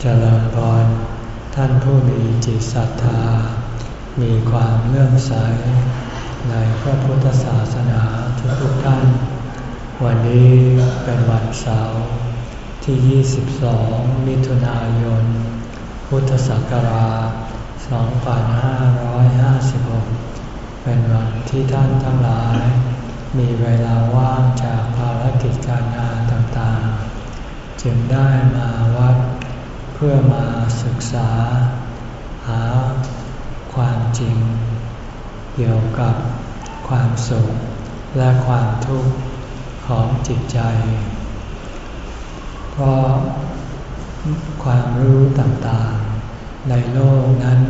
เจริญพรท่านผู้มีจิตศรัทธา มีความเลื่อมใส ในพระพุทธศาสนาทุกๆท่าน วันนี้เป็นวันเสาร์ที่ 22 มิถุนายน พุทธศักราช 2556 เป็นวันที่ท่านทั้งหลาย มีเวลาว่างจากภารกิจการงานต่างๆ จึงได้มาวัด เพื่อมาศึกษา หาความจริง เกี่ยวกับความสุขและความทุกข์ของจิตใจ เพราะความรู้ต่างๆ ในโลกนั้น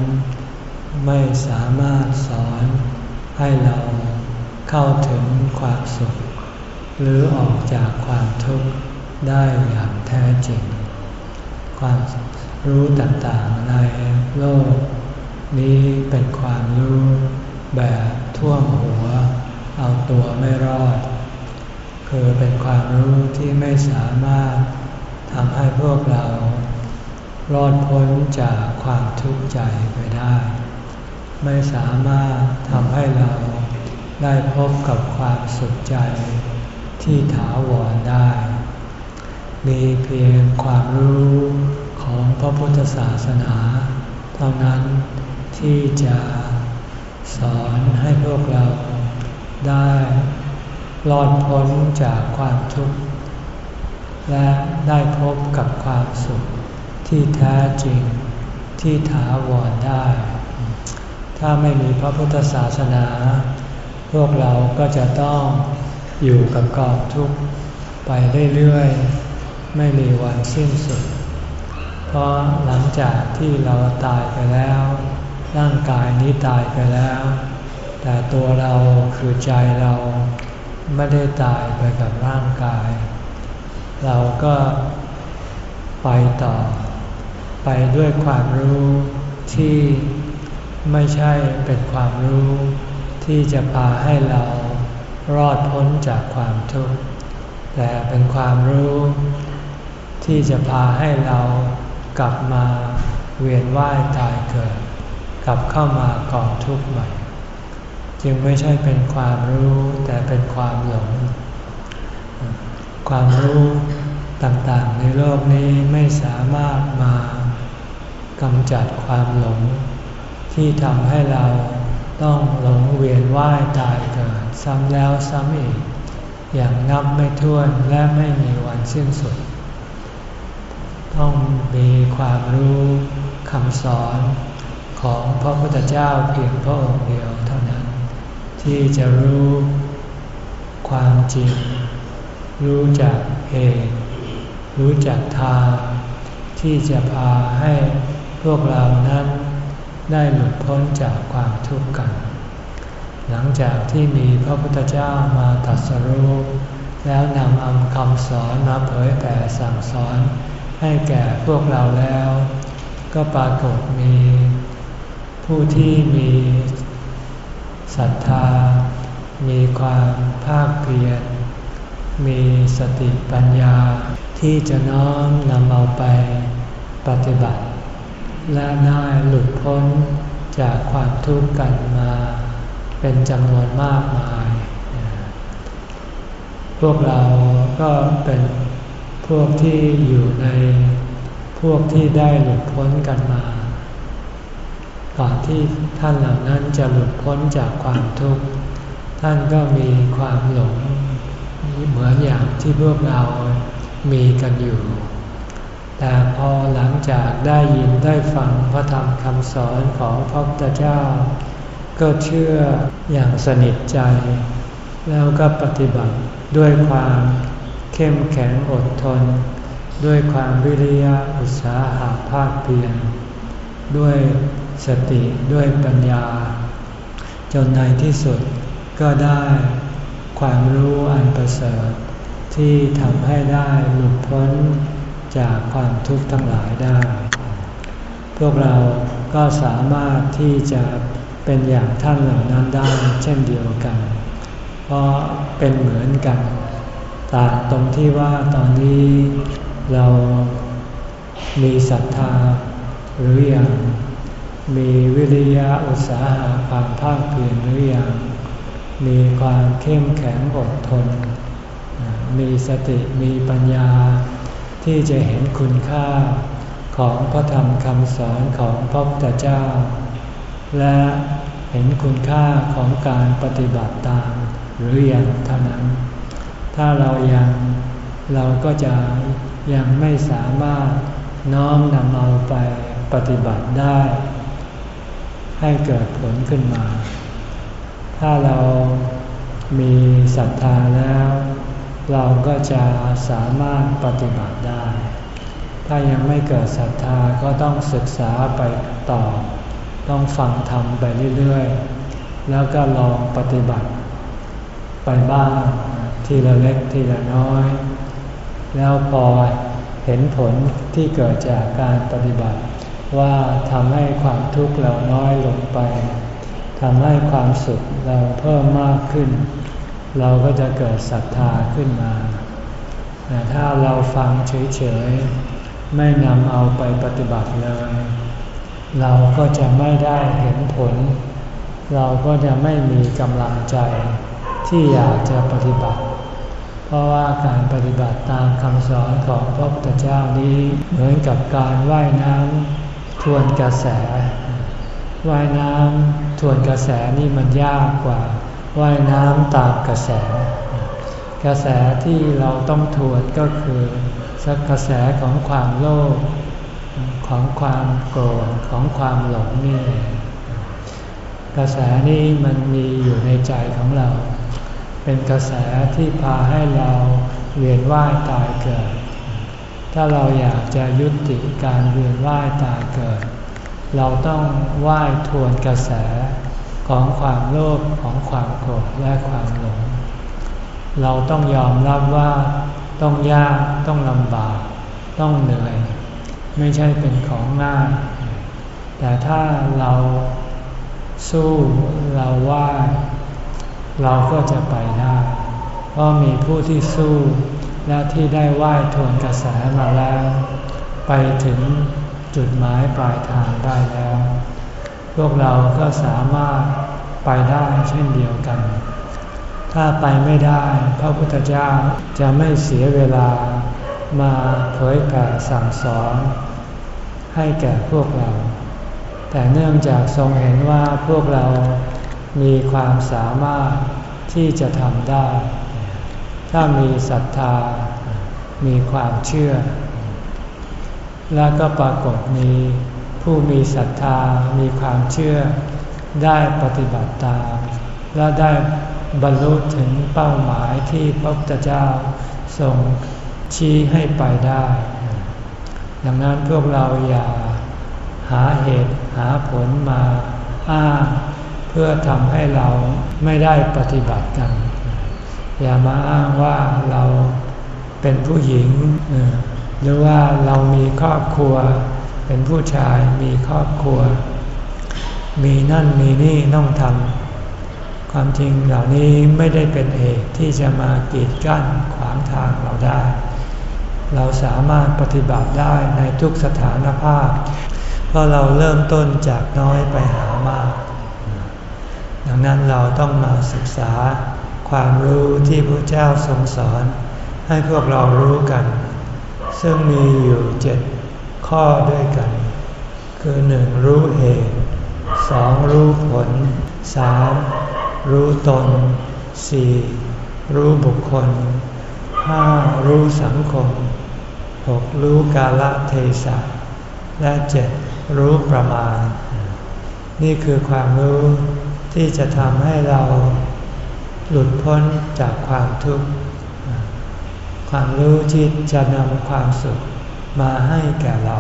ไม่สามารถสอนให้เราเข้าถึงความสุข หรือออกจากความทุกข์ได้อย่างแท้จริง ความรู้ต่างๆในโลก นี้เป็นความรู้แบบท่วมหัว เอาตัวไม่รอด คือเป็นความรู้ที่ไม่สามารถทำให้พวกเรา รอดพ้นจากความทุกข์ใจไปได้ ไม่สามารถทำให้เราได้พบกับความสุขใจที่ถาวรได้ มีเพียงความรู้ของพระพุทธศาสนาเท่านั้นที่จะสอนให้พวกเราได้รอดพ้นจากความทุกข์ และได้พบกับความสุขที่แท้จริงที่ถาวรได้ ถ้าไม่มีพระพุทธศาสนา พวกเราก็จะต้องอยู่กับกองทุกข์ไปเรื่อยๆ ไม่มีวันสิ้นสุด เพราะหลังจากที่เราตายไปแล้ว ร่างกายนี้ตายไปแล้ว แต่ตัวเราคือใจเราไม่ได้ตายไปกับร่างกาย เราก็ไปต่อ ไปด้วยความรู้ที่ไม่ใช่เป็นความรู้ที่จะพาให้เรารอดพ้นจากความทุกข์ แต่เป็นความรู้ ที่จะพาให้เรากลับมาเวียนว่ายตายเกิด กลับเข้ามากองทุกข์ใหม่ จึงไม่ใช่เป็นความรู้แต่เป็นความหลง ความรู้ต่างๆในโลกนี้ไม่สามารถมากำจัดความหลง ที่ทำให้เราต้องหลงเวียนว่ายตายเกิด ซ้ำแล้วซ้ำอีก อย่างนับไม่ถ้วนและไม่มีวันสิ้นสุด ต้องมีความรู้คำสอนของพระพุทธเจ้าเพียงพระองค์เดียวเท่านั้น ที่จะรู้ความจริง รู้จักเหตุ รู้จักทาง ที่จะพาให้พวกเรานั้นได้หลุดพ้นจากความทุกข์กัน หลังจากที่มีพระพุทธเจ้ามาตรัสรู้แล้วนำเอาคำสอนมาเผยแผ่สั่งสอน ให้แก่พวกเราแล้ว ก็ปรากฏมี ผู้ที่มีศรัทธา มีความภาคเพียร มีสติปัญญาที่จะน้อมนำเอาไปปฏิบัติ และได้หลุดพ้นจากความทุกข์กันมาเป็นจำนวนมากมาย พวกเราก็เป็น พวกที่อยู่ในพวกที่ได้หลุดพ้นกันมา ก่อนที่ท่านเหล่านั้นจะหลุดพ้นจากความทุกข์ ท่านก็มีความหลง เหมือนอย่างที่พวกเรามีกันอยู่ แต่พอหลังจากได้ยินได้ฟังพระธรรมคำสอนของพระพุทธเจ้า ก็เชื่ออย่างสนิทใจ แล้วก็ปฏิบัติด้วยความ เข้มแข็งอดทน ด้วยความวิริยะอุตสาหะภาคเพียรด้วยสติด้วยปัญญา จนในที่สุดก็ได้ความรู้อันประเสริฐที่ทำให้ได้หลุดพ้นจากความทุกข์ทั้งหลายได้ พวกเราก็สามารถที่จะเป็นอย่างท่านเหล่านั้นได้เช่นเดียวกัน เพราะเป็นเหมือนกัน ต่างตรงที่ว่าตอนนี้เรามีศรัทธาหรืออยังมีวิริยะอุตสาหะความภาคเพียรหรืออยังมีความเข้มแข็งอดทน มีสติมีปัญญา ที่จะเห็นคุณค่าของพระธรรมคำสอนของพระพุทธเจ้า และเห็นคุณค่าของการปฏิบัติตามหรือยังเท่านั้น ถ้าเรายังเราก็จะยังไม่สามารถน้อมนำเอาไปปฏิบัติได้ ให้เกิดผลขึ้นมา ถ้าเรามีศรัทธาแล้ว เราก็จะสามารถปฏิบัติได้ ถ้ายังไม่เกิดศรัทธาก็ต้องศึกษาไปต่อ ต้องฟังธรรมไปเรื่อยๆ แล้วก็ลองปฏิบัติไปบ้าง ทีละเล็กทีละน้อย แล้วพอเห็นผลที่เกิดจากการปฏิบัติ ว่าทำให้ความทุกข์เราน้อยลงไปทำให้ความสุขเราเพิ่มมากขึ้น เราก็จะเกิดศรัทธาขึ้นมาแต่ถ้าเราฟังเฉยๆ ไม่นำเอาไปปฏิบัติเลย เราก็จะไม่ได้เห็นผล เราก็จะไม่มีกำลังใจที่อยากจะปฏิบัติ เพราะว่าการปฏิบัติตามคำสอนของพระพุทธเจ้านี้เหมือนกับการว่ายน้ำทวนกระแส ว่ายน้ำทวนกระแสนี่มันยากกว่า ว่ายน้ำตามกระแส กระแสที่เราต้องทวนก็คือสักกระแสของความโลภของความโกรธของความหลงนี่กระแสนี้มันมีอยู่ในใจของเรา เป็นกระแสที่พาให้เราเวียนว่ายตายเกิด ถ้าเราอยากจะยุติการเวียนว่ายตายเกิด เราต้องว่ายทวนกระแสของความโลภของความโกรธและความหลง เราต้องยอมรับว่าต้องยากต้องลำบาก ต้องเหนื่อย ไม่ใช่เป็นของง่าย แต่ถ้าเราสู้เราว่า เราก็จะไปได้ เพราะมีผู้ที่สู้และที่ได้ว่ายทวนกระแสมาแล้ว ไปถึงจุดหมายปลายทางได้แล้ว พวกเราก็สามารถไปได้เช่นเดียวกัน ถ้าไปไม่ได้พระพุทธเจ้าจะไม่เสียเวลามาเผยแผ่สั่งสอนให้แก่พวกเรา แต่เนื่องจากทรงเห็นว่าพวกเรา มีความสามารถที่จะทำได้ ถ้ามีศรัทธา มีความเชื่อ และก็ปรากฏมีผู้มีศรัทธา มีความเชื่อ ได้ปฏิบัติตาม และได้บรรลุถึงเป้าหมายที่พระพุทธเจ้าทรงชี้ให้ไปได้ ดังนั้นพวกเราอย่าหาเหตุหาผลมาอ้าง พื่อทำให้เราไม่ได้ปฏิบัติกัน อย่ามาอ้างว่าเราเป็นผู้หญิง หรือว่าเรามีครอบครัว เป็นผู้ชายมีครอบครัว มีนั่นมีนี่ต้องทำความจริงเหล่านี้ไม่ได้เป็นเหตุที่จะมากีดกั้นขวางทางเราได้ เราสามารถปฏิบัติได้ในทุกสถานภาพ เพราะเราเริ่มต้นจากน้อยไปหามาก งนั้นเราต้องมาศึกษาความรู้ที่พระเจ้าทรงสอน ให้พวกเรารู้กัน ซึ่งมีอยู่เจ็ดข้อด้วยกัน คือหนึ่งรู้เหตุสองรู้ผลสามรู้ตนสี่รู้บุคคลห้ารู้สังคมหกรู้กาลเทศะและเจ็ดรู้ประมาณ นี่คือความรู้ ที่จะทำให้เราหลุดพ้นจากความทุกข์ ความรู้ที่จะนำความสุขมาให้แก่เรา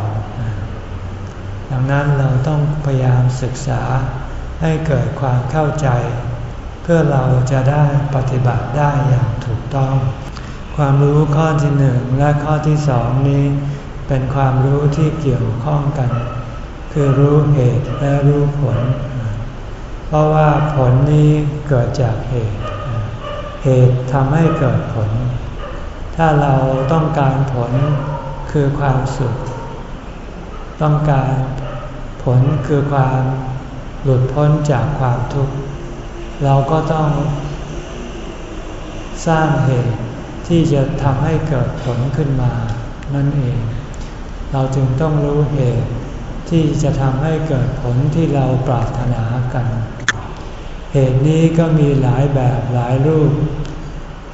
ดังนั้นเราต้องพยายามศึกษาให้เกิดความเข้าใจ เพื่อเราจะได้ปฏิบัติได้อย่างถูกต้อง ความรู้ข้อที่หนึ่งและข้อที่สองนี้ เป็นความรู้ที่เกี่ยวข้องกัน คือรู้เหตุและรู้ผล เพราะว่าผลนี้เกิดจากเหตุ เหตุทำให้เกิดผล ถ้าเราต้องการผลคือความสุข ต้องการผลคือความหลุดพ้นจากความทุกข์ เราก็ต้องสร้างเหตุที่จะทำให้เกิดผลขึ้นมานั่นเอง เราจึงต้องรู้เหตุ ที่จะทำให้เกิดผลที่เราปรารถนากัน เหตุนี้ก็มีหลายแบบหลายรูป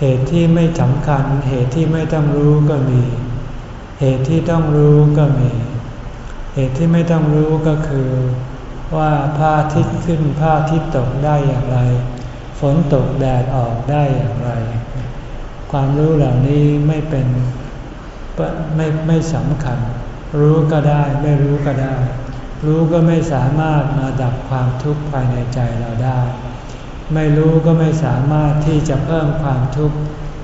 เหตุที่ไม่สำคัญ เหตุที่ไม่ต้องรู้ก็มี เหตุที่ต้องรู้ก็มี เหตุที่ไม่ต้องรู้ก็คือ ว่าพระอาทิตย์ขึ้นพระอาทิตย์ตกได้อย่างไร ฝนตกแดดออกได้อย่างไร ความรู้เหล่านี้ไม่เป็นไม่ไม่สำคัญ รู้ก็ได้ไม่รู้ก็ได้ รู้ก็ไม่สามารถมาดับความทุกข์ภายในใจเราได้ ไม่รู้ก็ไม่สามารถที่จะเพิ่มความทุกข์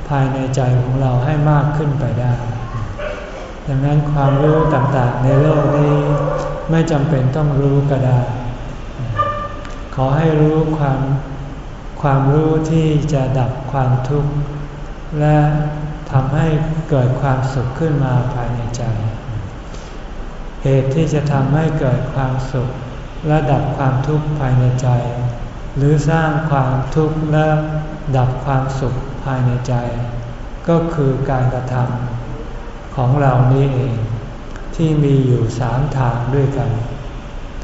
ภายในใจของเราให้มากขึ้นไปได้ ดังนั้นความรู้ต่างๆในโลกนี้ ไม่จำเป็นต้องรู้ก็ได้ ขอให้รู้ความความรู้ที่จะดับความทุกข์ และทำให้เกิดความสุขขึ้นมาภายในใจ เหตุที่จะทำให้เกิดความสุขและดับความทุกข์ภายในใจ หรือสร้างความทุกข์และดับความสุขภายในใจ ก็คือการกระทำของเรานี้เอง ที่มีอยู่สามทางด้วยกัน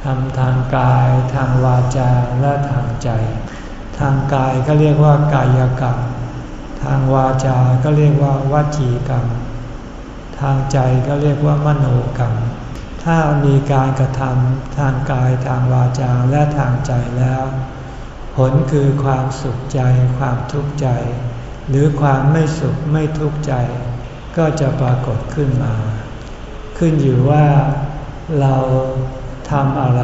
ทำทางกายทางวาจาและทางใจ ทางกายก็เรียกว่ากายกรรม ทางวาจาก็เรียกว่าวาจีกรรม ทางใจก็เรียกว่ามโนกรรม ถ้ามีการกระทำทางกายทางวาจาและทางใจแล้ว ผลคือความสุขใจ ความทุกข์ใจ หรือความไม่สุขไม่ทุกข์ใจ ก็จะปรากฏขึ้นมา ขึ้นอยู่ว่าเราทำอะไร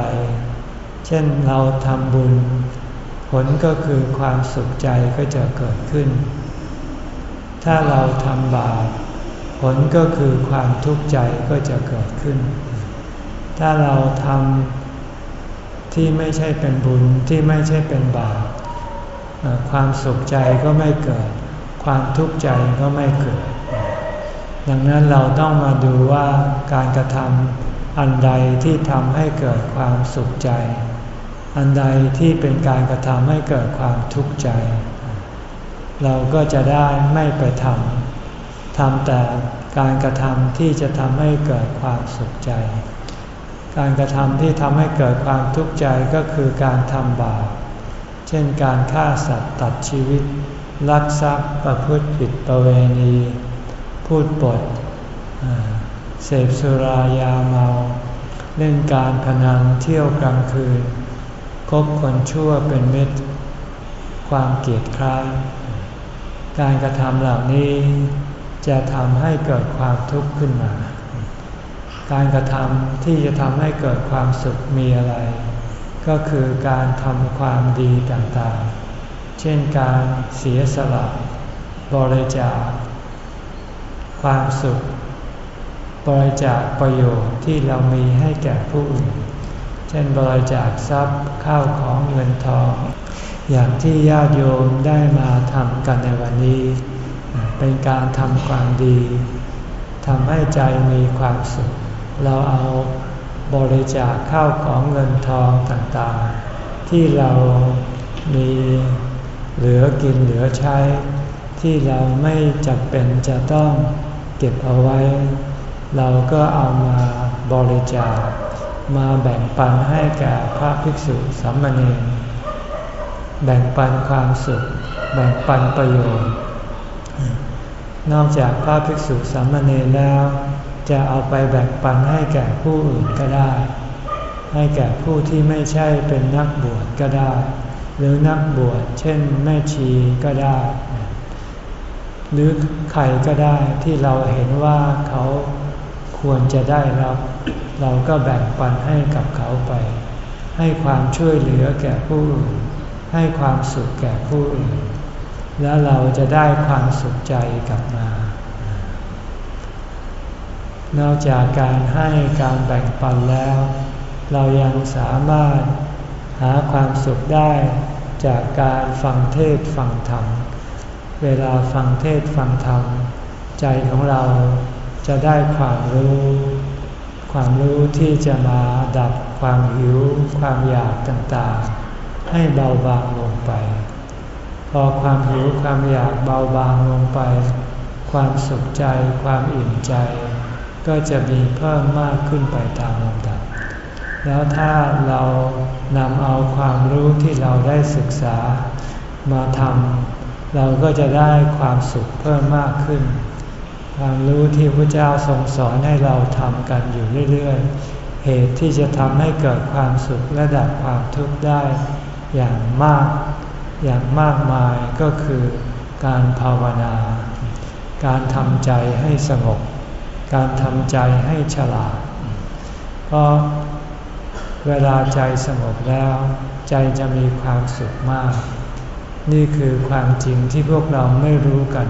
เช่นเราทำบุญ ผลก็คือความสุขใจก็จะเกิดขึ้น ถ้าเราทำบาปผลก็คือความทุกข์ใจก็จะเกิดขึ้น ถ้าเราทำที่ไม่ใช่เป็นบุญที่ไม่ใช่เป็นบาปความสุขใจก็ไม่เกิด ความทุกข์ใจก็ไม่เกิด ดังนั้นเราต้องมาดูว่าการกระทำอันใดที่ทำให้เกิดความสุขใจ อันใดที่เป็นการกระทำให้เกิดความทุกข์ใจ เราก็จะได้ไม่ไปทำทำแต่การกระทำที่จะทำให้เกิดความสุขใจ การกระทำที่ทำให้เกิดความทุกข์ใจก็คือการทำบาป เช่นการฆ่าสัตว์ตัดชีวิต ลักทรัพย์ประพฤติผิดประเวณี พูดปด เสพสุรายาเมา เล่นการพนันเที่ยวกลางคืน คบคนชั่วเป็นเม็ดความเกลียดคร้านการกระทำเหล่านี้จะทำให้เกิดความทุกข์ขึ้นมา การกระทำที่จะทำให้เกิดความสุขมีอะไร ก็คือการทำความดีต่างๆ เช่นการเสียสละ บริจาค ความสุข บริจาคประโยชน์ที่เรามีให้แก่ผู้อื่น เช่นบริจาคทรัพย์ข้าวของเงินทอง อย่างที่ญาติโยมได้มาทำกันในวันนี้ เป็นการทำความดีทำให้ใจมีความสุข เราเอาบริจาคข้าวของเงินทองต่างๆ ที่เรามีเหลือกินเหลือใช้ ที่เราไม่จำเป็นจะต้องเก็บเอาไว้ เราก็เอามาบริจาค มาแบ่งปันให้แก่พระภิกษุสามเณรแบ่งปันความสุข แบ่งปันประโยชน์ นอกจากพระภิกษุสามเณรแล้ว จะเอาไปแบ่งปันให้แก่ผู้อื่นก็ได้ ให้แก่ผู้ที่ไม่ใช่เป็นนักบวชก็ได้ หรือนักบวชเช่นแม่ชีก็ได้ หรือใครก็ได้ที่เราเห็นว่าเขาควรจะได้รับ เราก็แบ่งปันให้กับเขาไป ให้ความช่วยเหลือแก่ผู้อื่นให้ความสุขแก่ผู้อื่น แล้วเราจะได้ความสุขใจกลับมา นอกจากการให้การแบ่งปันแล้ว เรายังสามารถหาความสุขได้จากการฟังเทศฟังธรรม เวลาฟังเทศฟังธรรม ใจของเราจะได้ความรู้ ความรู้ที่จะมาดับความหิว ความอยากต่างๆ ให้เบาบางลงไป พอความหิวความอยากเบาบางลงไป ความสุขใจ ความอิ่มใจ ก็จะมีเพิ่มมากขึ้นไปตามลำดับ แล้วถ้าเรานำเอาความรู้ที่เราได้ศึกษามาทำเราก็จะได้ความสุขเพิ่มมากขึ้น ความรู้ที่พระเจ้าทรงสอนให้เราทำกันอยู่เรื่อยๆ เหตุที่จะทำให้เกิดความสุขและดับความทุกข์ได้อย่างมาก อย่างมากมายก็คือการภาวนา การทำใจให้สงบ การทำใจให้ฉลาด เพราะเวลาใจสงบแล้ว ใจจะมีความสุขมาก นี่คือความจริงที่พวกเราไม่รู้กัน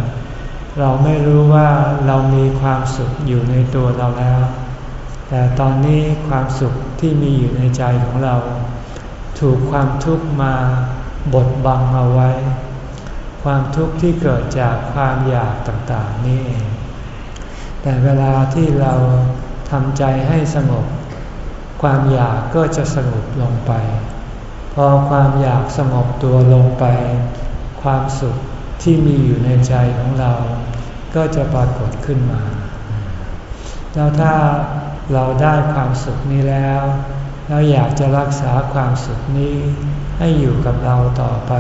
เราไม่รู้ว่าเรามีความสุขอยู่ในตัวเราแล้ว แต่ตอนนี้ความสุขที่มีอยู่ในใจของเรา ถูกความทุกข์มาบดบังเอาไว้ ความทุกข์ที่เกิดจากความอยากต่างๆนี่เอง แต่เวลาที่เราทำใจให้สงบ ความอยากก็จะสงบลงไป พอความอยากสงบตัวลงไป ความสุขที่มีอยู่ในใจของเรา ก็จะปรากฏขึ้นมา แล้วถ้าเราได้ความสุขนี้แล้วเราอยากจะรักษาความสุขนี้ให้อยู่กับเราต่อไป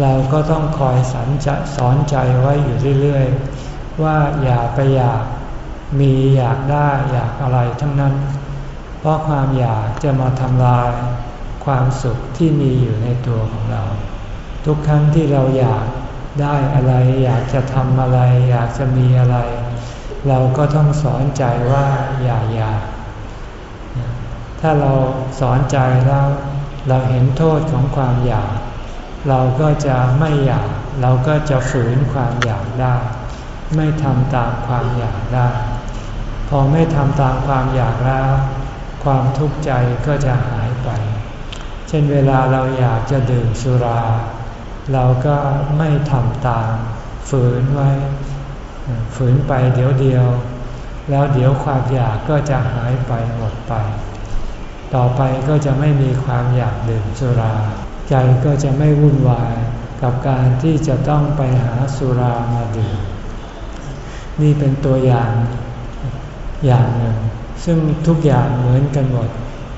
เราก็ต้องคอยสอนใจสอนใจไว้อยู่เรื่อยๆ ว่าอย่าไปอยากมีอยากได้อยากอะไรทั้งนั้น เพราะความอยากจะมาทำลายความสุขที่มีอยู่ในตัวของเรา ทุกครั้งที่เราอยากได้อะไร อยากจะทำอะไร อยากจะมีอะไร เราก็ต้องสอนใจว่าอย่าอยาก ถ้าเราสอนใจแล้วเราเห็นโทษของความอยาก เราก็จะไม่อยาก เราก็จะฝืนความอยากได้ ไม่ทำตามความอยากได้ พอไม่ทำตามความอยากแล้ว ความทุกข์ใจก็จะหายไป เช่นเวลาเราอยากจะดื่มสุรา เราก็ไม่ทำตาม ฝืนไว้ ฝืนไปเดี๋ยวเดียว แล้วเดี๋ยวความอยากก็จะหายไปหมดไป ต่อไปก็จะไม่มีความอยากดื่มสุรา ใจก็จะไม่วุ่นวายกับการที่จะต้องไปหาสุรามาดื่ม นี่เป็นตัวอย่างอย่างหนึ่ง ซึ่งทุกอย่างเหมือนกันหมด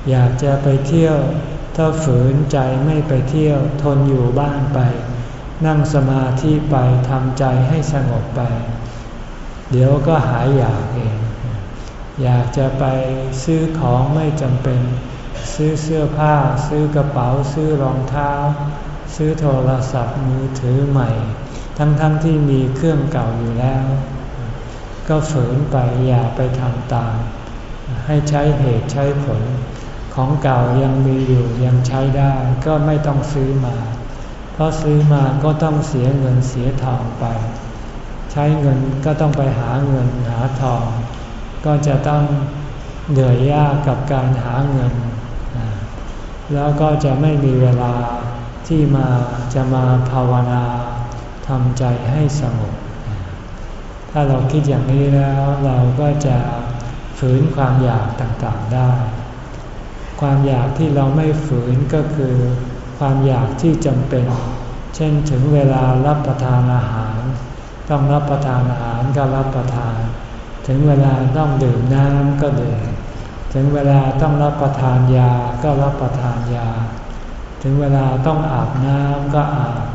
อยากจะไปเที่ยว ถ้าฝืนใจไม่ไปเที่ยว ทนอยู่บ้านไป นั่งสมาธิไปทำใจให้สงบไป เดี๋ยวก็หายอยากเอง อยากจะไปซื้อของไม่จำเป็น ซื้อเสื้อผ้า ซื้อกระเป๋า ซื้อรองเท้า ซื้อโทรศัพท์มือถือใหม่ ทั้งๆทที่มีเครื่องเก่าอยู่แล้ว ก็ฝืนไปอย่าไปทำตาม ให้ใช้เหตุใช้ผล ของเก่ายังมีอยู่ยังใช้ได้ก็ไม่ต้องซื้อมา เพราะซื้อมาก็ต้องเสียเงินเสียทองไป ใช้เงินก็ต้องไปหาเงินหาทอง ก็จะต้องเหนื่อยยากกับการหาเงิน แล้วก็จะไม่มีเวลาที่มาจะมาภาวนาทำใจให้สงบ ถ้าเราคิดอย่างนี้แล้วเราก็จะฝืนความอยากต่างๆได้ ความอยากที่เราไม่ฝืนก็คือ ความอยากที่จำเป็น เช่นถึงเวลารับประทานอาหาร ต้องรับประทานอาหารก็รับประทาน ถึงเวลาต้องดื่มน้ำก็ดื่ม ถึงเวลาต้องรับประทานยาก็รับประทานยา ถึงเวลาต้องอาบน้ำก็อาบ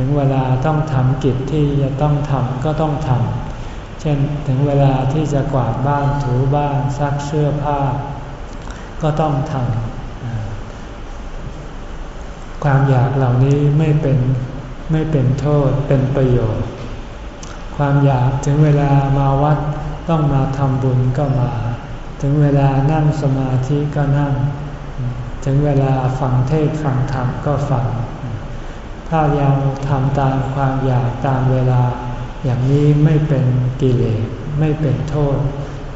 ถึงเวลาต้องทำกิจที่จะต้องทำก็ต้องทำ เช่นถึงเวลาที่จะกวาดบ้านถูบ้านซักเสื้อผ้า ก็ต้องทำ ความอยากเหล่านี้ไม่เป็นไม่เป็นโทษเป็นประโยชน์ ความอยากถึงเวลามาวัดต้องมาทำบุญก็มา ถึงเวลานั่งสมาธิก็นั่ง ถึงเวลาฟังเทศฟังธรรมก็ฟัง ถ้ายังทำตามความอยากตามเวลา อย่างนี้ไม่เป็นกิเลสไม่เป็นโทษ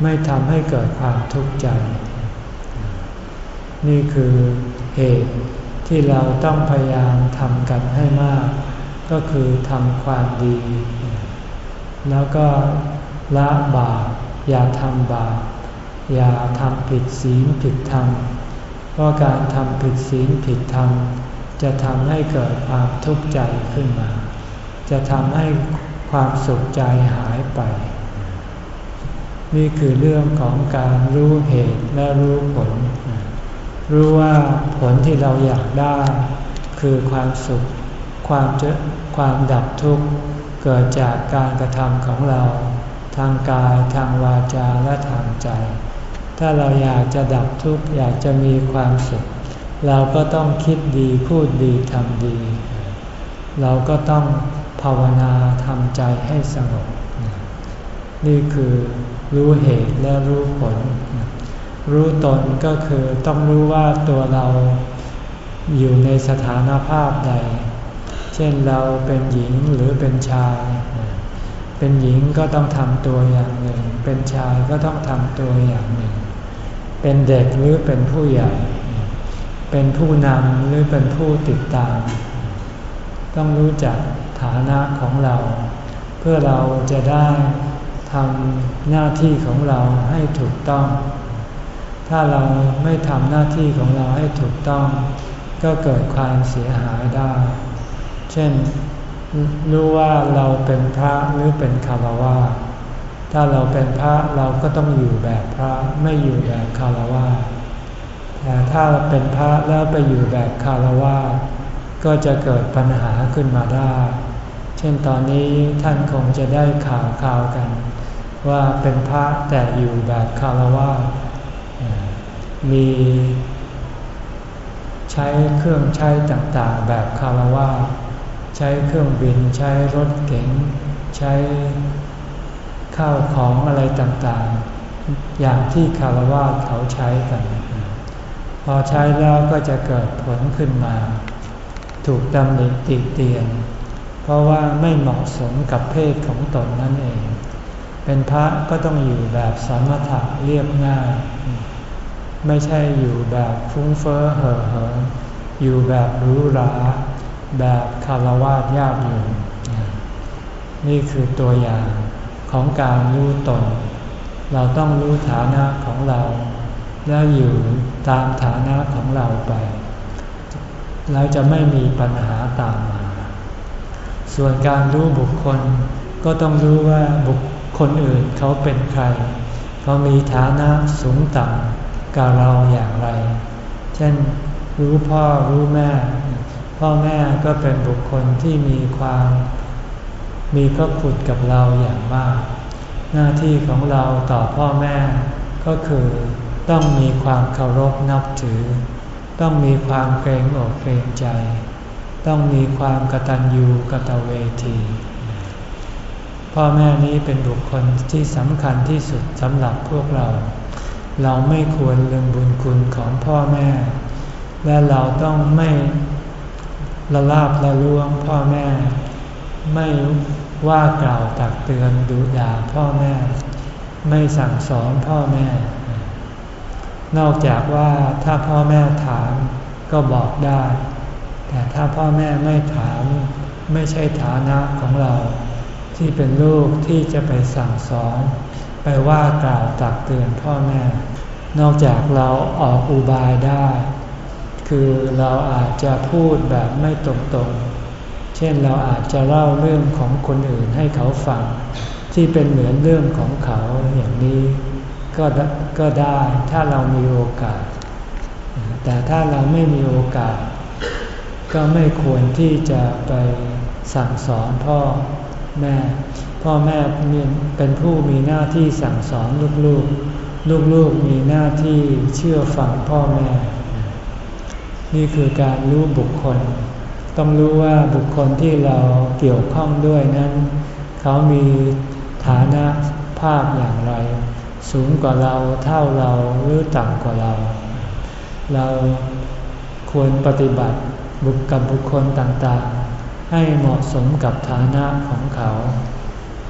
ไม่ทำให้เกิดความทุกข์ใจ นี่คือเหตุที่เราต้องพยายามทำกันให้มาก ก็คือทำความดี แล้วก็ละบาปอย่าทำบาปอย่าทำผิดศีลผิดธรรมเพราะการทำผิดศีลผิดธรรม จะทำให้เกิดความทุกข์ใจขึ้นมา จะทำให้ความสุขใจหายไป นี่คือเรื่องของการรู้เหตุและรู้ผล รู้ว่าผลที่เราอยากได้ คือความสุข ความเจความดับทุกข์เกิดจากการกระทำของเรา ทางกายทางวาจาและทางใจ ถ้าเราอยากจะดับทุกข์อยากจะมีความสุข เราก็ต้องคิดดีพูดดีทำดี เราก็ต้องภาวนาทำใจให้สงบ นี่คือรู้เหตุและรู้ผล รู้ตนก็คือต้องรู้ว่าตัวเราอยู่ในสถานภาพใด เช่นเราเป็นหญิงหรือเป็นชาย เป็นหญิงก็ต้องทำตัวอย่างหนึ่ง เป็นชายก็ต้องทำตัวอย่างหนึ่ง เป็นเด็กหรือเป็นผู้ใหญ่ เป็นผู้นำหรือเป็นผู้ติดตาม ต้องรู้จักฐานะของเรา เพื่อเราจะได้ทำหน้าที่ของเราให้ถูกต้อง ถ้าเราไม่ทำหน้าที่ของเราให้ถูกต้อง ก็เกิดความเสียหายได้ เช่น รู้ว่าเราเป็นพระหรือเป็นคารวะถ้าเราเป็นพระเราก็ต้องอยู่แบบพระไม่อยู่แบบคารวะ แต่ถ้าเป็นพระแล้วไปอยู่แบบคารวะก็จะเกิดปัญหาขึ้นมาได้ เช่นตอนนี้ท่านคงจะได้ข่าวข่าวกัน ว่าเป็นพระแต่อยู่แบบคารวะมีใช้เครื่องใช้ต่างๆ แบบคารวะใช้เครื่องบินใช้รถเก๋งใช้ข้าวของอะไรต่างๆ อย่างที่คารวะเขาใช้กัน พอใช้แล้วก็จะเกิดผลขึ้นมา ถูกตำหนิติเตียน เพราะว่าไม่เหมาะสมกับเพศของตนนั่นเอง เป็นพระก็ต้องอยู่แบบสมถะเรียบง่าย ไม่ใช่อยู่แบบฟุ้งเฟ้อเห่อเหิมอยู่แบบรูหราแบบคารวะยากอยู่ นี่คือตัวอย่างของการรู้ตน เราต้องรู้ฐานะของเรา แล้วอยู่ตามฐานะของเราไปแล้วจะไม่มีปัญหาตามมา ส่วนการรู้บุคคลก็ต้องรู้ว่าบุคคลอื่นเขาเป็นใคร เขามีฐานะสูงต่ำกับเราอย่างไร เช่นรู้พ่อรู้แม่ พ่อแม่ก็เป็นบุคคลที่มีความมีพระคุณกับเราอย่างมาก หน้าที่ของเราต่อพ่อแม่ก็คือ ต้องมีความเคารพนับถือ ต้องมีความเกรงอกเกรงใจ ต้องมีความกตัญญูกตเวที พ่อแม่นี้เป็นบุคคลที่สำคัญที่สุดสำหรับพวกเรา เราไม่ควรลืมบุญคุณของพ่อแม่ และเราต้องไม่ละลาบละล่วงพ่อแม่ ไม่ว่ากล่าวตักเตือนดูด่าพ่อแม่ ไม่สั่งสอนพ่อแม่ นอกจากว่าถ้าพ่อแม่ถามก็บอกได้ แต่ถ้าพ่อแม่ไม่ถามไม่ใช่ฐานะของเรา ที่เป็นลูกที่จะไปสั่งสอน ไปว่ากล่าวตักเตือนพ่อแม่ นอกจากเราออกอุบายได้ คือเราอาจจะพูดแบบไม่ตรงๆ เช่นเราอาจจะเล่าเรื่องของคนอื่นให้เขาฟัง ที่เป็นเหมือนเรื่องของเขาอย่างนี้ ก็ก็ได้ถ้าเรามีโอกาส แต่ถ้าเราไม่มีโอกาส ก็ไม่ควรที่จะไปสั่งสอนพ่อแม่ พ่อแม่เป็นผู้มีหน้าที่สั่งสอนลูกๆ ลูกๆมีหน้าที่เชื่อฟังพ่อแม่ นี่คือการรู้บุคคล ต้องรู้ว่าบุคคลที่เราเกี่ยวข้องด้วยนั้น เขามีฐานะภาพอย่างไร สูงกว่าเราเท่าเราหรือต่ำกว่าเรา เราควรปฏิบัติบุคกับบุคคลต่างๆ ให้เหมาะสมกับฐานะของเขา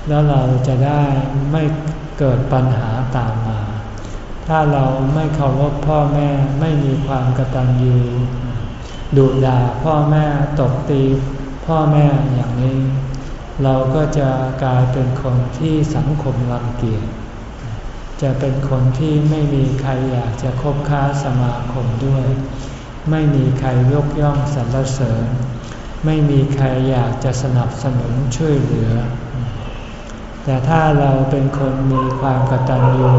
แล้วเราจะได้ไม่เกิดปัญหาตามมา ถ้าเราไม่เคารพพ่อแม่ไม่มีความกตัญญูดุด่าพ่อแม่ตบตีพ่อแม่อย่างนี้ เราก็จะกลายเป็นคนที่สังคมรังเกียจ จะเป็นคนที่ไม่มีใครอยากจะคบค้าสมาคมด้วย ไม่มีใครยกย่องสรรเสริญ ไม่มีใครอยากจะสนับสนุนช่วยเหลือ แต่ถ้าเราเป็นคนมีความกตัญญู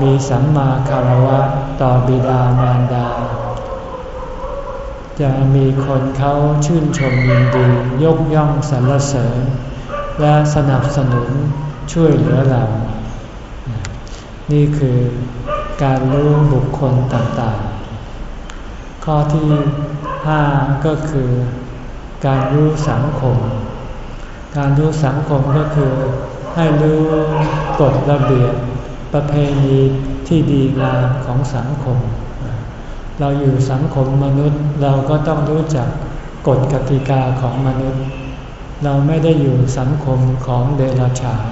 มีสัมมาคารวะต่อบิดามารดา จะมีคนเขาชื่นชมยินดียกย่องสรรเสริญ และสนับสนุนช่วยเหลือเรา นี่คือการรู้บุคคลต่างๆ ข้อที่ห้าก็คือการรู้สังคม การรู้สังคมก็คือให้รู้กฎระเบียบประเพณีที่ดีงามของสังคม เราอยู่สังคมมนุษย์เราก็ต้องรู้จักกฎกติกาของมนุษย์ เราไม่ได้อยู่สังคมของเดรัจฉาน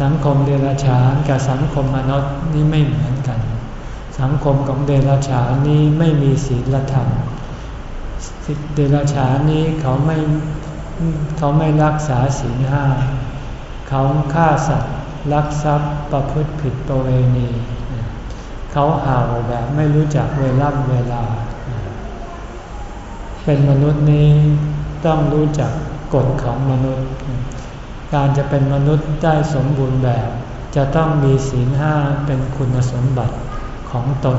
สังคมเดรัจฉานกับสังคมมนุษย์นี่ไม่เหมือนกัน สังคมของเดรัจฉานนี้ไม่มีศีลธรรม เดรัจฉานนี้เขาไม่เขาไม่รักษาศีลห้า เขาฆ่าสัตว์ลักทรัพย์ประพฤติผิดประเวณี เขาเห่าแบบไม่รู้จักเวลาเวลา เป็นมนุษย์นี้ต้องรู้จักกฎของมนุษย์ การจะเป็นมนุษย์ได้สมบูรณ์แบบ จะต้องมีศีลห้าเป็นคุณสมบัติของตน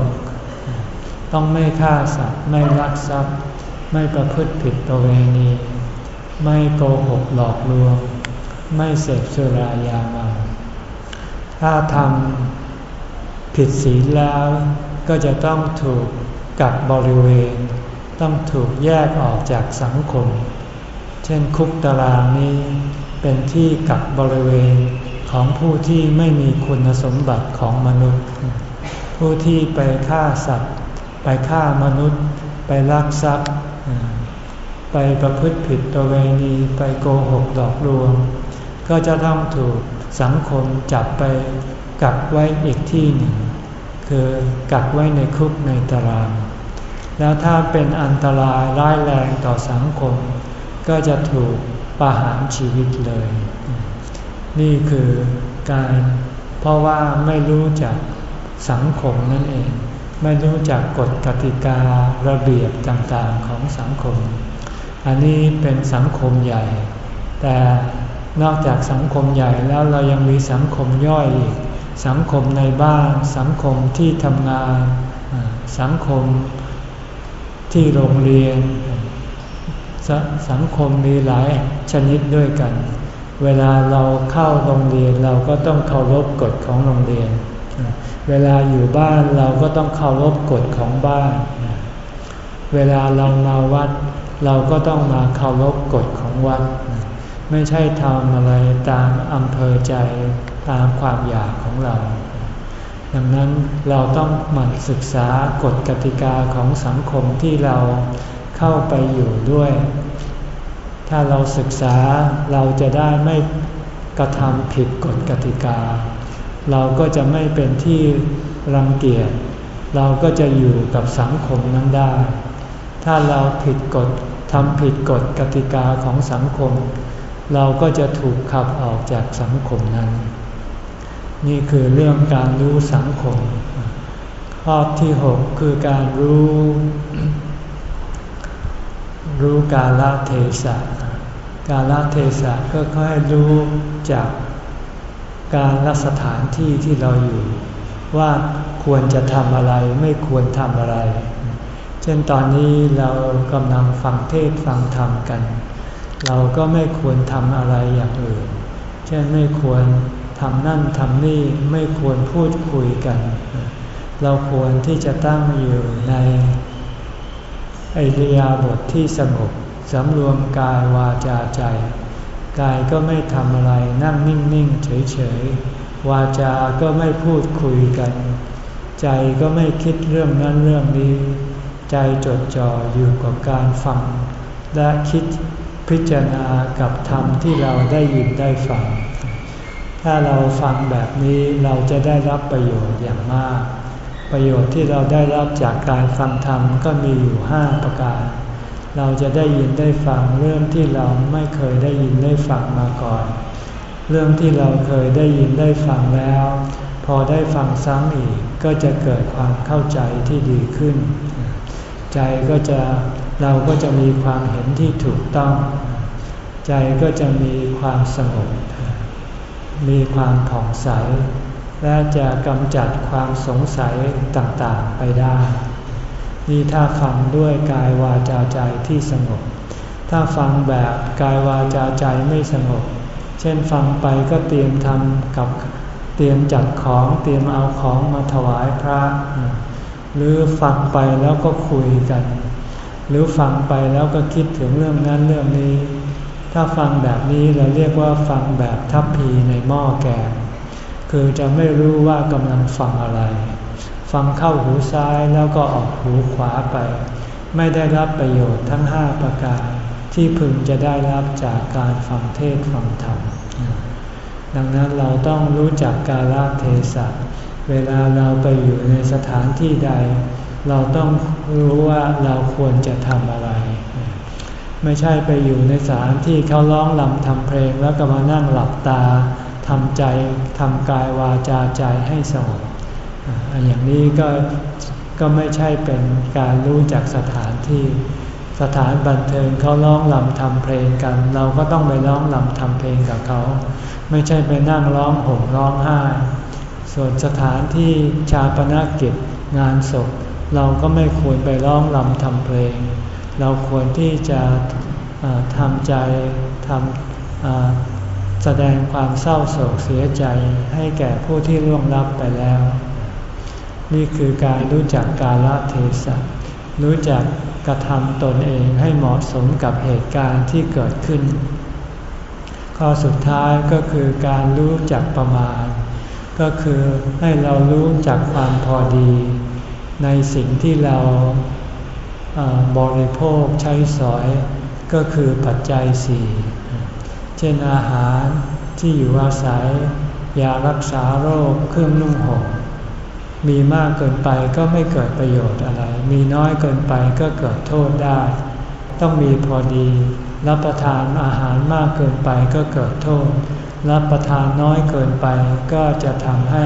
ต้องไม่ฆ่าสัตว์ไม่ลักทรัพย์ ไม่ประพฤติผิดประเวณี ไม่โกหกหลอกลวง ไม่เสพสุรายาเมาถ้าทำผิดศีลแล้วก็จะต้องถูกกักบริเวณ ต้องถูกแยกออกจากสังคม เช่นคุกตารางนี้ เป็นที่กักบริเวณของผู้ที่ไม่มีคุณสมบัติของมนุษย์ ผู้ที่ไปฆ่าสัตว์ ไปฆ่ามนุษย์ ไปลักทรัพย์ ไปประพฤติผิดตัวเวณีไปโกหกหลอกลวง ก็จะต้องถูกสังคมจับไปกักไว้อีกที่หนึ่ง คือกักไว้ในคุกในตาราง แล้วถ้าเป็นอันตรายร้ายแรงต่อสังคม ก็จะถูก ประหารชีวิตเลย นี่คือการเพราะว่าไม่รู้จักสังคมนั่นเอง ไม่รู้จักกฎกติการะเบียบต่างๆของสังคม อันนี้เป็นสังคมใหญ่ แต่นอกจากสังคมใหญ่แล้วเรายังมีสังคมย่อยอีก สังคมในบ้าน สังคมที่ทำงาน สังคมที่โรงเรียน สสังคมมีหลายชนิดด้วยกัน เวลาเราเข้าโรงเรียนเราก็ต้องเคารพกฎของโรงเรียน เวลาอยู่บ้านเราก็ต้องเคารพกฎของบ้าน เวลาเรามาวัด เราก็ต้องมาเคารพกฎของวัด ไม่ใช่ทำอะไรตามอำเภอใจตามความอยากของเรา ดังนั้นเราต้องหมั่นศึกษากฎกติกาของสังคมที่เรา เข้าไปอยู่ด้วย ถ้าเราศึกษาเราจะได้ไม่กระทำผิดกฎกติกา เราก็จะไม่เป็นที่รังเกียจ เราก็จะอยู่กับสังคมนั้นได้ ถ้าเราผิดกฎทำผิดกฎกติกาของสังคม เราก็จะถูกขับออกจากสังคมนั้น นี่คือเรื่องการรู้สังคม ข้อที่หกคือการรู้ รู้กาลเทศะ กาลเทศะก็ค่อยรู้จากการละสถานที่ที่เราอยู่ ว่าควรจะทำอะไรไม่ควรทำอะไร เช่นตอนนี้เรากำลังฟังเทศฟังธรรมกัน เราก็ไม่ควรทำอะไรอย่างอื่น เช่นไม่ควรทำนั่นทำนี่ไม่ควรพูดคุยกัน เราควรที่จะตั้งอยู่ใน อเดียบทที่สงบสำรวมกายวาจาใจ กายก็ไม่ทำอะไรนั่งนิ่งๆเฉยๆ วาจาก็ไม่พูดคุยกัน ใจก็ไม่คิดเรื่องนั้นเรื่องนี้ ใจจดจ่ออยู่กับการฟัง และคิดพิจารณากับธรรมที่เราได้ยินได้ฟัง ถ้าเราฟังแบบนี้เราจะได้รับประโยชน์อย่างมาก ประโยชน์ที่เราได้รับจากการฟังธรรมก็มีอยู่ห้าประการ เราจะได้ยินได้ฟังเรื่องที่เราไม่เคยได้ยินได้ฟังมาก่อน เรื่องที่เราเคยได้ยินได้ฟังแล้ว พอได้ฟังซ้ำอีกก็จะเกิดความเข้าใจที่ดีขึ้น ใจก็จะเราก็จะมีความเห็นที่ถูกต้อง ใจก็จะมีความสงบมีความผ่องใส และจะกำจัดความสงสัยต่างๆไปได้ นี่ถ้าฟังด้วยกายวาจาใจที่สงบ ถ้าฟังแบบกายวาจาใจไม่สงบ เช่นฟังไปก็เตรียมทำกับเตรียมจัดของเตรียมเอาของมาถวายพระ หรือฟังไปแล้วก็คุยกัน หรือฟังไปแล้วก็คิดถึงเรื่องนั้นเรื่องนี้ ถ้าฟังแบบนี้เราเรียกว่าฟังแบบทัพพีในหม้อแกง คือจะไม่รู้ว่ากำลังฟังอะไร ฟังเข้าหูซ้ายแล้วก็ออกหูขวาไป ไม่ได้รับประโยชน์ทั้งห้าประการ ที่พึงจะได้รับจากการฟังเทศฟังธรรม ดังนั้นเราต้องรู้จักกาลเทศะเวลาเราไปอยู่ในสถานที่ใด เราต้องรู้ว่าเราควรจะทำอะไร ไม่ใช่ไปอยู่ในสถานที่เขาร้องลำทำเพลงแล้วก็มานั่งหลับตา ทำใจทำกายวาจาใจให้สงบอย่างนี้ก็ก็ไม่ใช่เป็นการรู้จักสถานที่ สถานบันเทิงเขาร้องลำทำเพลงกัน เราก็ต้องไปร้องลำทำเพลงกับเขา ไม่ใช่ไปนั่งร้องห่มร้องไห้ ส่วนสถานที่ชาปนกิจงานศพ เราก็ไม่ควรไปร้องลำทำเพลง เราควรที่จะทำใจทำ แสดงความเศร้าโศกเสียใจให้แก่ผู้ที่ร่วงลับไปแล้ว นี่คือการรู้จักกาลเทศะรู้จักกระทำตนเองให้เหมาะสมกับเหตุการณ์ที่เกิดขึ้น ข้อสุดท้ายก็คือการรู้จักประมาณ ก็คือให้เรารู้จักความพอดี ในสิ่งที่เราบริโภคใช้สอยก็คือปัจจัยสี่ ช่นอาหารที่อยู่อาศัยยารักษาโรคเครื่องนุ่งห่มมีมากเกินไปก็ไม่เกิดประโยชน์อะไร มีน้อยเกินไปก็เกิดโทษได้ ต้องมีพอดี รับประทานอาหารมากเกินไปก็เกิดโทษ รับประทานน้อยเกินไปก็จะทำให้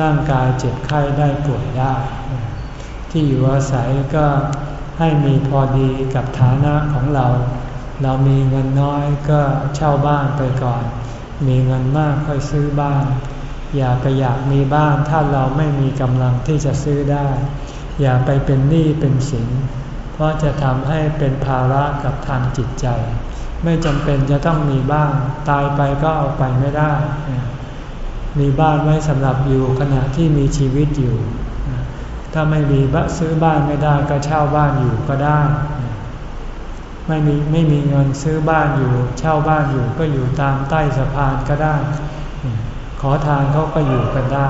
ร่างกายเจ็บไข้ได้ป่วยได้ ที่อยู่อาศัยก็ให้มีพอดีกับฐานะของเรา เรามีเงินน้อยก็เช่าบ้านไปก่อน มีเงินมากค่อยซื้อบ้าน อย่าไปอยากมีบ้านถ้าเราไม่มีกำลังที่จะซื้อได้ อย่าไปเป็นหนี้เป็นสิน เพราะจะทำให้เป็นภาระกับทางจิตใจ ไม่จำเป็นจะต้องมีบ้านตายไปก็เอาไปไม่ได้ มีบ้านไว้สำหรับอยู่ขณะที่มีชีวิตอยู่ ถ้าไม่มีซื้อบ้านไม่ได้ก็เช่าบ้านอยู่ก็ได้ ไม่มีไม่มีเงินซื้อบ้านอยู่ เช่าบ้านอยู่ก็อยู่ตามใต้สะพานก็ได้ ขอทานเขาก็อยู่กันได้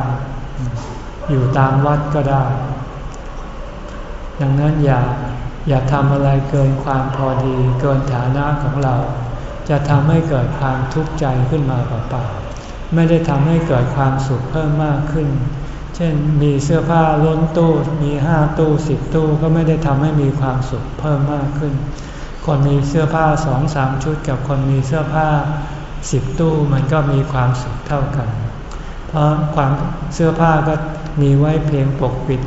อยู่ตามวัดก็ได้ ดังนั้นอย่าอย่าทำอะไรเกินความพอดีเกินฐานะของเรา จะทำให้เกิดความทุกข์ใจขึ้นมาเปล่าๆไม่ได้ทำให้เกิดความสุขเพิ่มมากขึ้น เช่นมีเสื้อผ้าล้นตู้มีห้าตู้สิบตู้ก็ไม่ได้ทำให้มีความสุขเพิ่มมากขึ้น คนมีเสื้อผ้าสองสามชุดกับคนมีเสื้อผ้าสิบตู้มันก็มีความสุขเท่ากัน เพราะความเสื้อผ้าก็มีไว้เพียงปกปิด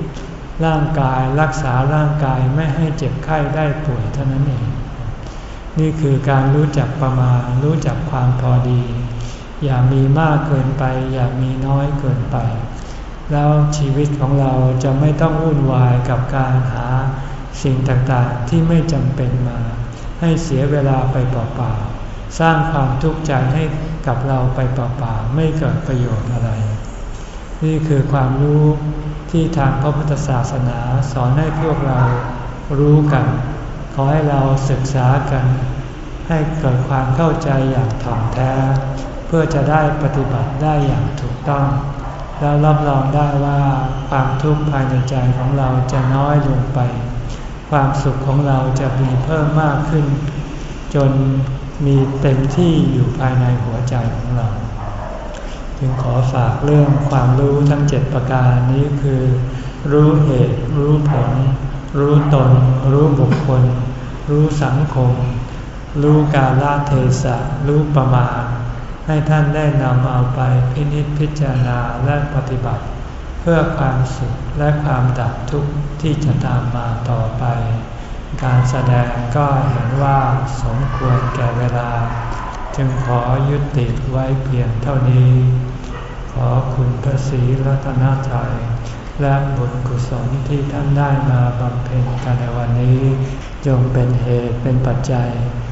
ร่างกายรักษาร่างกายไม่ให้เจ็บไข้ได้ป่วยเท่านั้นเอง นี่คือการรู้จักประมาณรู้จักความพอดี อย่ามีมากเกินไป อย่ามีน้อยเกินไป แล้วชีวิตของเราจะไม่ต้องวุ่นวายกับการหาสิ่งต่างๆที่ไม่จำเป็นมา ให้เสียเวลาไปเปล่าๆ สร้างความทุกข์ใจให้กับเราไปเปล่าๆ ไม่เกิดประโยชน์อะไร นี่คือความรู้ที่ทางพระพุทธศาสนาสอนให้พวกเรารู้กัน ขอให้เราศึกษากัน ให้เกิดความเข้าใจอย่างถ่องแท้ เพื่อจะได้ปฏิบัติได้อย่างถูกต้อง แล้วรับรองได้ว่าความทุกข์ภายในใจของเราจะน้อยลงไป ความสุขของเราจะมีเพิ่มมากขึ้น จนมีเต็มที่อยู่ภายในหัวใจของเรา จึงขอฝากเรื่องความรู้ทั้งเจ็ดประการนี้คือ รู้เหตุ รู้ผล รู้ตน รู้บุคคล รู้สังคม รู้กาลเทศะ รู้ประมาณ ให้ท่านได้นำเอาไปพินิจพิจารณาและปฏิบัติ เพื่อความสุขและความดับทุกข์ที่จะตามมาต่อไป การแสดงก็เห็นว่าสมควรแก่เวลา จึงขอยุติไว้เพียงเท่านี้ ขอคุณพระศรีรัตนตรัยและบุญกุศลที่ท่านได้มาบำเพ็ญกันในวันนี้ จงเป็นเหตุเป็นปัจจัย